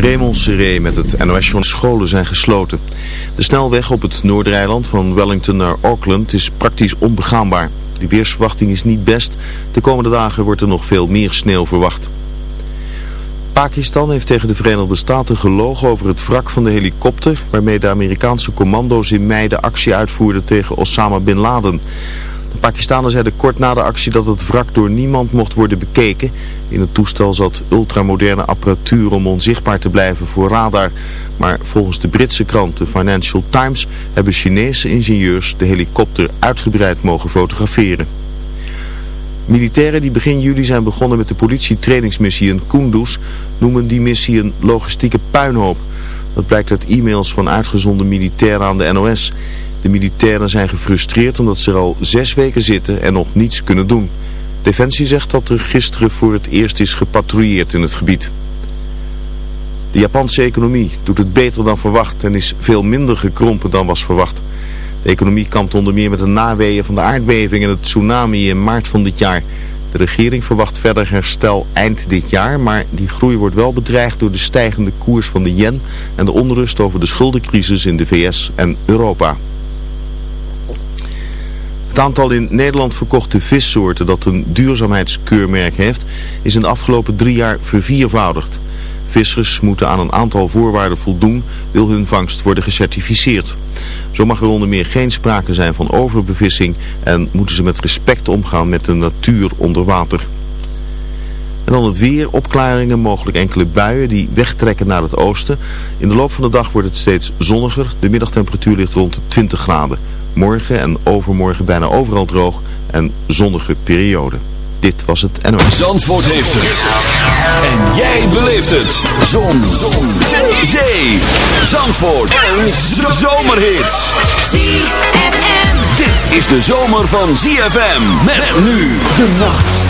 Raymond Seré met het NOS van scholen zijn gesloten. De snelweg op het Noordereiland van Wellington naar Auckland is praktisch onbegaanbaar. De weersverwachting is niet best. De komende dagen wordt er nog veel meer sneeuw verwacht. Pakistan heeft tegen de Verenigde Staten gelogen over het wrak van de helikopter... waarmee de Amerikaanse commando's in mei de actie uitvoerden tegen Osama Bin Laden... De Pakistanen zeiden kort na de actie dat het wrak door niemand mocht worden bekeken. In het toestel zat ultramoderne apparatuur om onzichtbaar te blijven voor radar. Maar volgens de Britse krant The Financial Times hebben Chinese ingenieurs de helikopter uitgebreid mogen fotograferen. Militairen die begin juli zijn begonnen met de politietrainingsmissie in Kunduz noemen die missie een logistieke puinhoop. Dat blijkt uit e-mails van uitgezonden militairen aan de NOS. De militairen zijn gefrustreerd omdat ze er al zes weken zitten en nog niets kunnen doen. Defensie zegt dat er gisteren voor het eerst is gepatrouilleerd in het gebied. De Japanse economie doet het beter dan verwacht en is veel minder gekrompen dan was verwacht. De economie kampt onder meer met de naweeën van de aardbeving en het tsunami in maart van dit jaar. De regering verwacht verder herstel eind dit jaar, maar die groei wordt wel bedreigd door de stijgende koers van de yen en de onrust over de schuldencrisis in de VS en Europa. Het aantal in Nederland verkochte vissoorten dat een duurzaamheidskeurmerk heeft, is in de afgelopen drie jaar verviervoudigd. Vissers moeten aan een aantal voorwaarden voldoen, wil hun vangst worden gecertificeerd. Zo mag er onder meer geen sprake zijn van overbevissing en moeten ze met respect omgaan met de natuur onder water. En dan het weer, opklaringen, mogelijk enkele buien die wegtrekken naar het oosten. In de loop van de dag wordt het steeds zonniger. De middagtemperatuur ligt rond de 20 graden. Morgen en overmorgen bijna overal droog en zonnige periode. Dit was het NOS. Zandvoort heeft het. En jij beleeft het. Zon. Zon. Zee. Zandvoort. En zomerhits. ZFM. Dit is de zomer van ZFM. Met nu de nacht.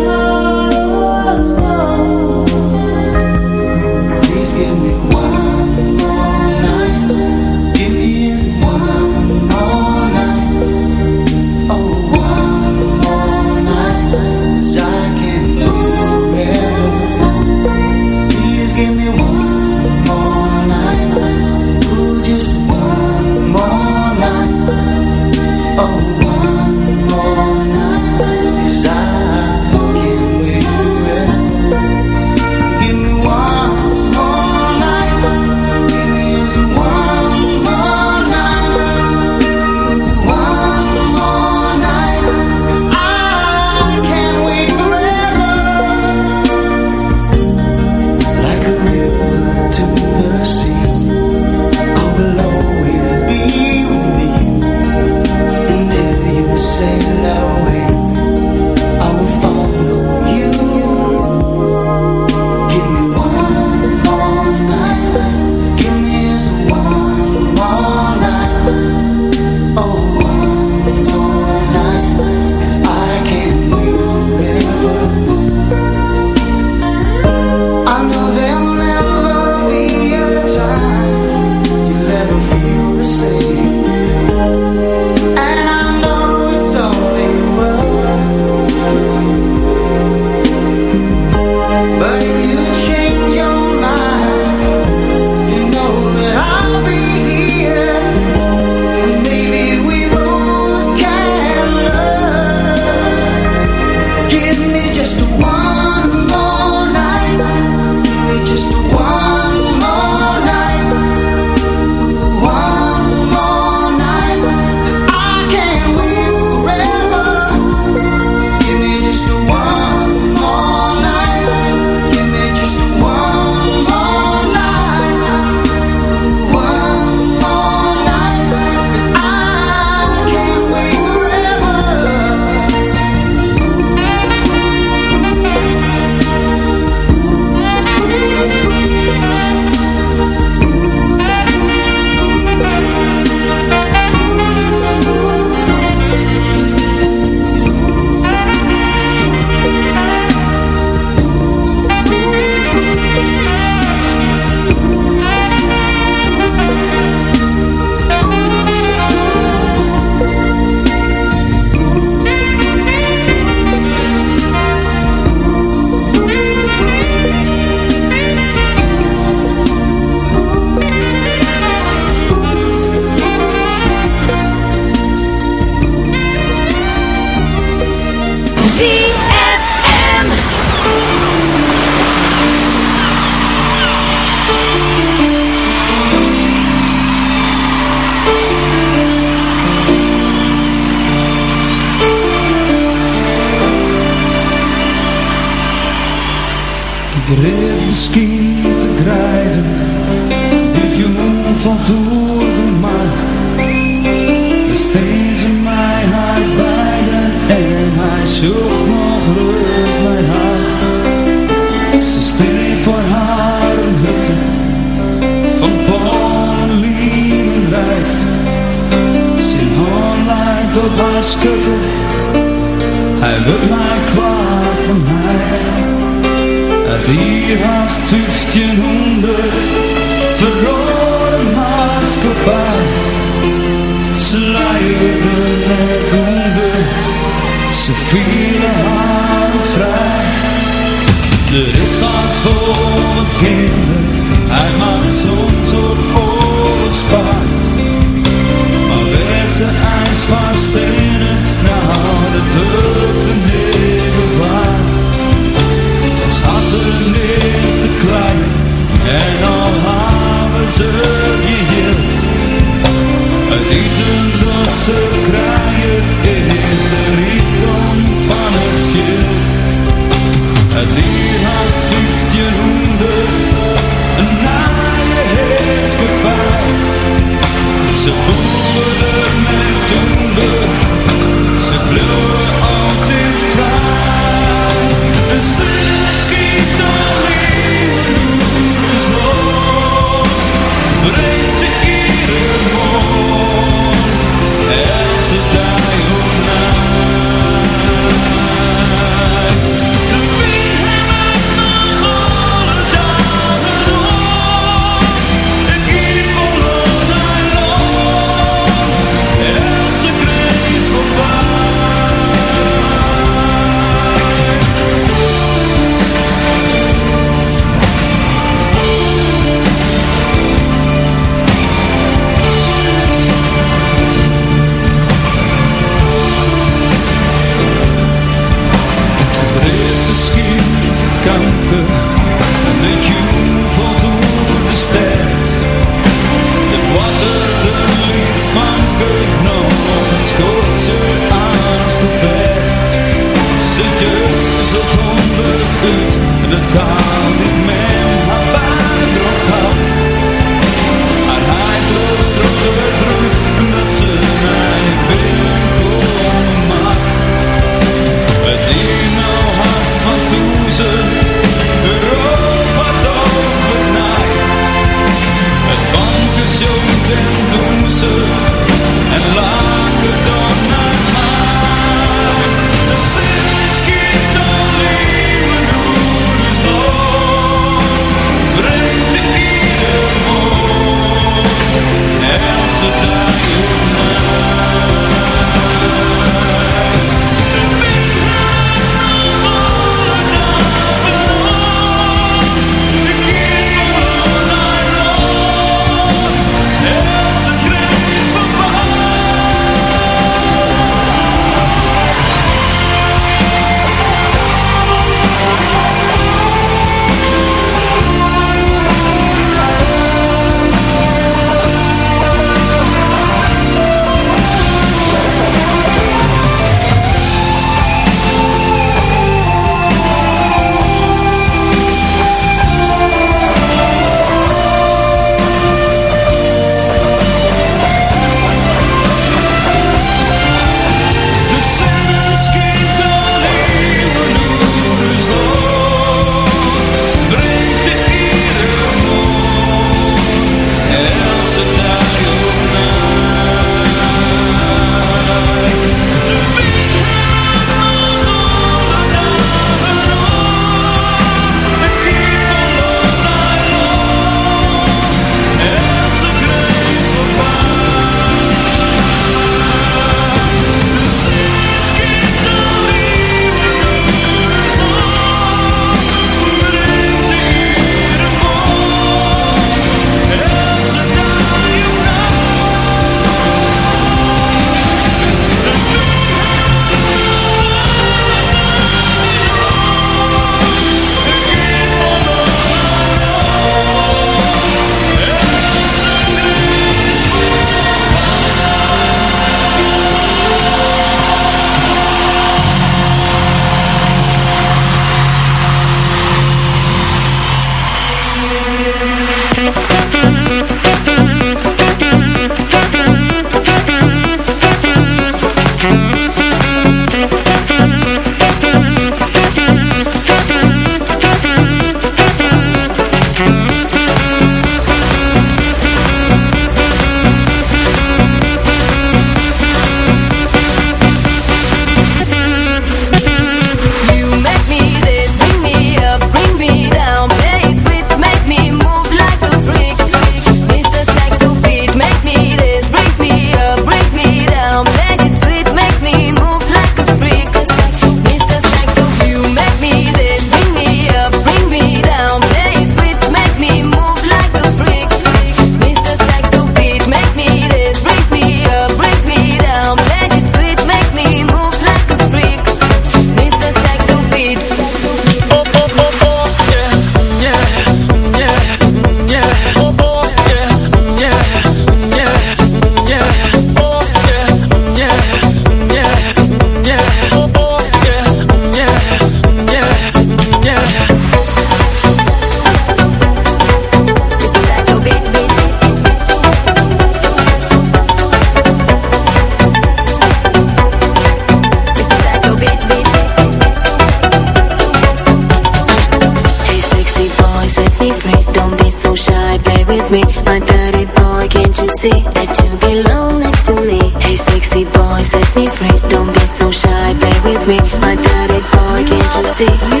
with me, my dirty boy, can't you see?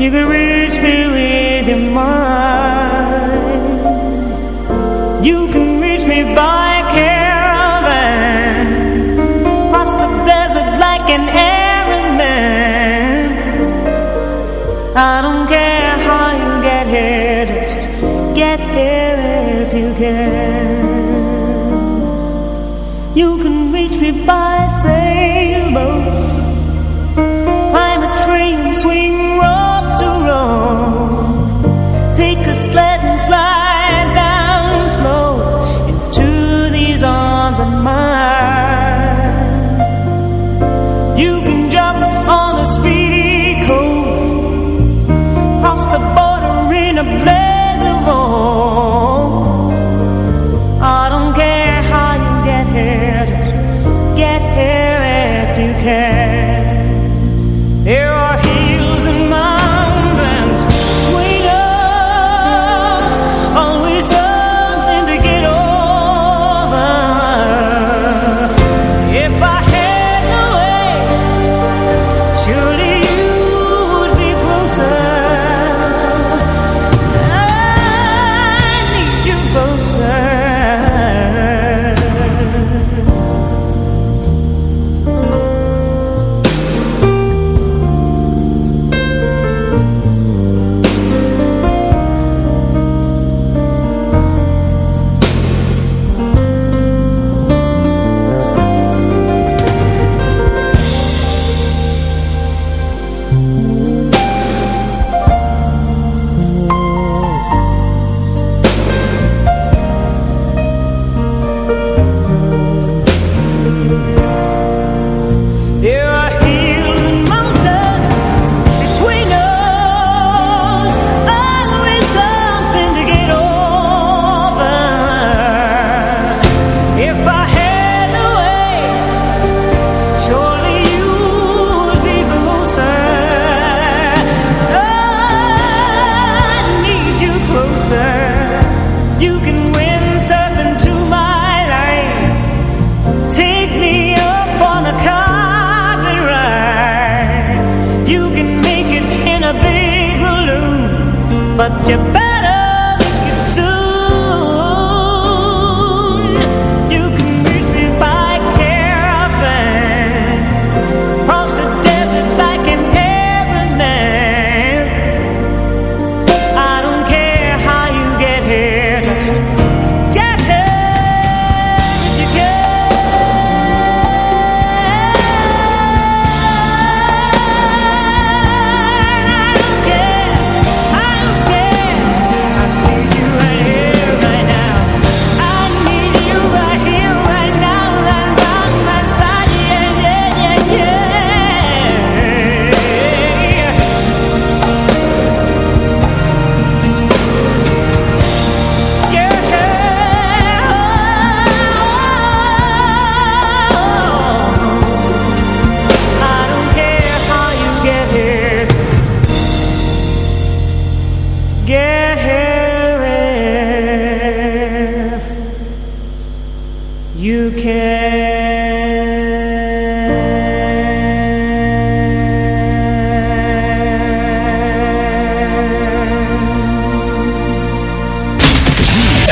You can reach me with your mind. You can reach me by.